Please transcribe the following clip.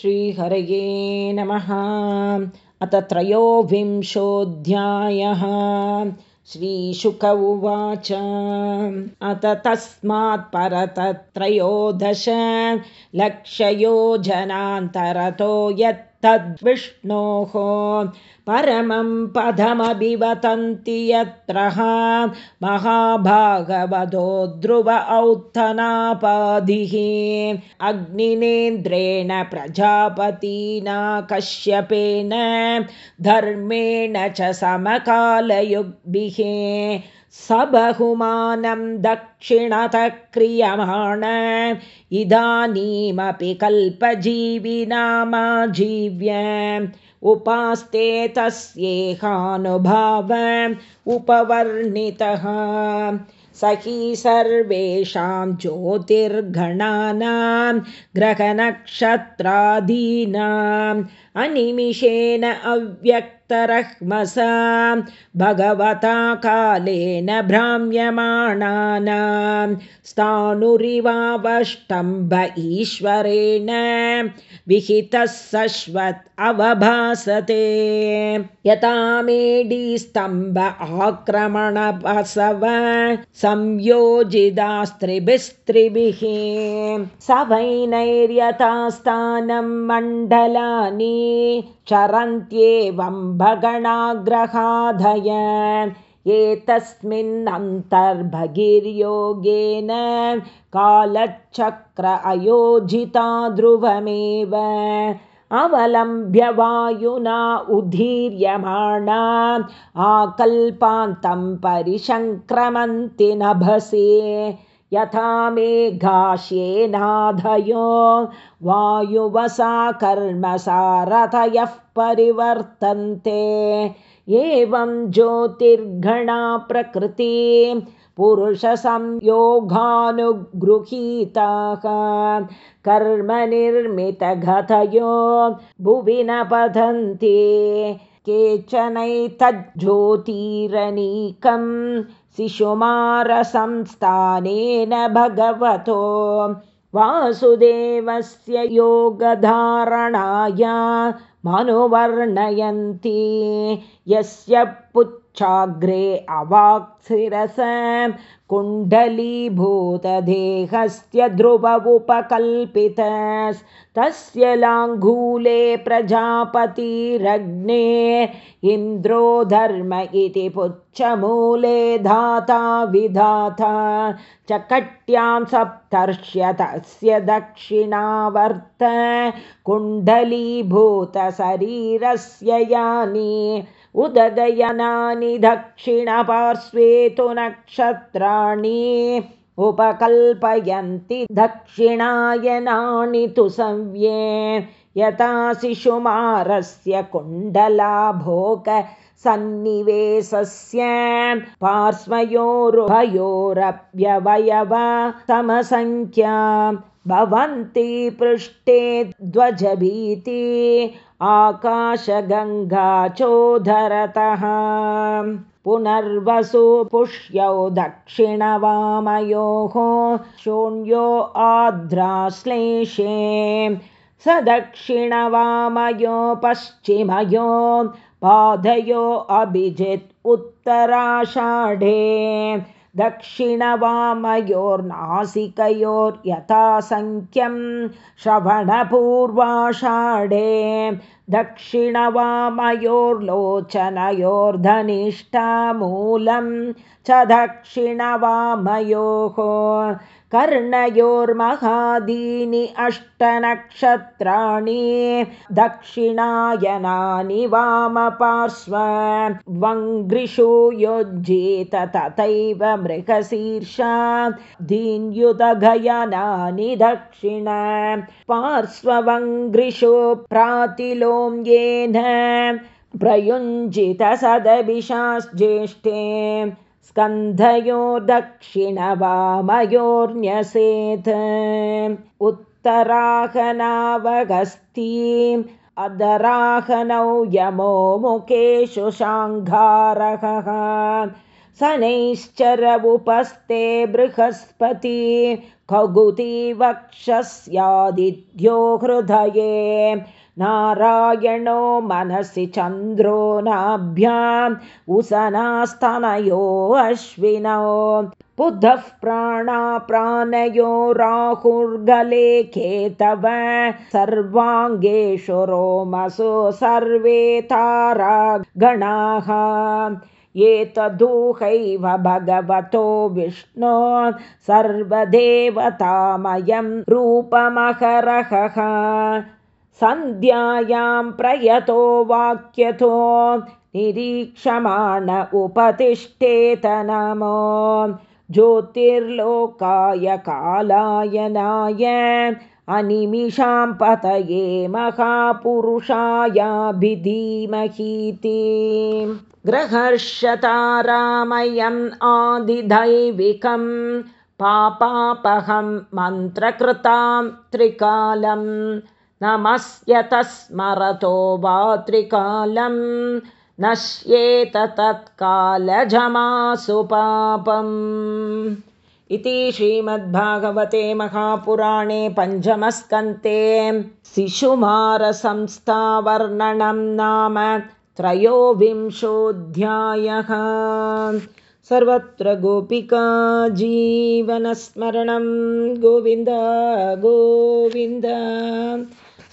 श्रीहरये नमः। अथ त्रयोविंशोऽध्यायः। श्रीशुक उवाच। अथ तस्मात् परतत्रयोदश। लक्षयोजनान्तरतो यत् तद्विष्णोः परमं पदमभिवतन्ति यत्र महाभागवतो ध्रुव औत्थनापाधिः अग्निनेन्द्रेण प्रजापतिना कश्यपेन धर्मेण च समकालयुग्भिः स बहुमानं दक्षिणतः क्रियमाण इदानीमपि कल्पजीविनामाजीव्य। उपास्ते तस्येहानुभाव उपवर्णितः। स हि सर्वेषां ज्योतिर्गणानां ग्रहनक्षत्रादीनाम् अनिमिषेण अव्यक् भगवता कालेन भ्राम्यमाणानां स्थाणुरिवावष्टम्भ ईश्वरेण विहितः सश्वत् अवभासते। यथा मेडिस्तम्भ आक्रमणपसव संयोजितास्त्रिभिस्त्रिभिः। स वैनैर्यथास्थानं मण्डलानि चरन्त्येवं भगणाग्रहाधय एतस्मिन्नन्तर्भगिर्योगेन कालचक्र अयोजिता ध्रुवमेव। अवलम्ब्य वायुना उदीर्यमाणा आकल्पान्तं परिसङ्क्रमन्ति नभसे यथा मेघाश्येनाधयो वायुवसा कर्मसारथयः परिवर्तन्ते। एवं ज्योतिर्घणा प्रकृति पुरुषसंयोगानुगृहीताः। कर्मनिर्मितगतयो भुवि न पतन्ति केचनैतज्ज्योतिरनीकं शिशुमारसंस्थानेन भगवतो वासुदेवस्य योगधारणाय मनुवर्णयन्ति। यस्य पुच्छाग्रे अवाक्सिरस कुण्डलीभूतदेहस्य ध्रुवमुपकल्पितस्तस्य लाङ्गूले प्रजापतिरग्ने इन्द्रो धर्म इति पुच्छमूले धाता विधाता। च कट्यां सप्तर्ष्य तस्य दक्षिणावर्त कुण्डलीभूतशरीरस्य यानि उदगयनानि दक्षिणपार्श्वे तु नक्षत्राणि उपकल्पयन्ति दक्षिणायनानि तु संव्ये यथा शिशुमारस्य कुण्डलाभोगसन्निवेशस्य पार्श्वयोरुभयोरप्यवयव समसङ्ख्या भवन्ति पृष्ठे ध्वजभीति आकाशगङ्गा चोधरतः पुनर्वसु पुष्यौ दक्षिणवामयोः शून्यो आद्राश्लेषे। स दक्षिणवामयो पश्चिमयो पादयो अभिजित् उत्तराषाढे दक्षिणवामयोर्नासिकयोर्यथासङ्ख्यं श्रवणपूर्वाषाढे दक्षिणवामयोर्लोचनयोर्धनिष्ठामूलं च दक्षिणवामयोः कर्णयोर्महादीनि अष्टनक्षत्राणि दक्षिणायनानि वामपार्श्व वङ्घ्रिषु योज्येत तथैव मृगशीर्षा दीन्युदघयनानि दक्षिण पार्श्ववङ्घ्रिषु प्रातिलोम्येन प्रयुञ्जितसदभिषाज्येष्ठे स्कन्धयो दक्षिणवामयोर्न्यसेत् उत्तराहनावगस्तीम् अदराहनौ यमो मुखेषु शाङ्घारः शनैश्चर उपस्ते बृहस्पति खगुति वक्षस्यादिध्यो हृदये नारायणो मनसि चन्द्रो नाभ्याम् उसनास्तनयो अश्विनौ। बुधः प्राणा प्राणयो राहुर्गले केतव सर्वाङ्गेषु रोमसु सर्वे तारा गणाः। एतदुहैव भगवतो विष्णो सर्वदेवतामयं रूपमहरहः सन्ध्यायां प्रयतो वाक्यतो निरीक्षमाण उपतिष्ठेत नमो ज्योतिर्लोकाय कालायनाय अनिमिषां पतये महापुरुषायाभिधीमहीति। ग्रहर्षतारामयम् आदिदैविकं पापापहं मन्त्रकृतां त्रिकालं नमस्यत स्मरतो वा त्रिकालं नश्येत तत्कालजमासु पापम्। इति श्रीमद्भागवते महापुराणे पञ्चमस्कन्ते शिशुमारसंस्थावर्णनं नाम त्रयोविंशोऽध्यायः। सर्वत्र गोपिका जीवनस्मरणं गोविन्द गोविन्द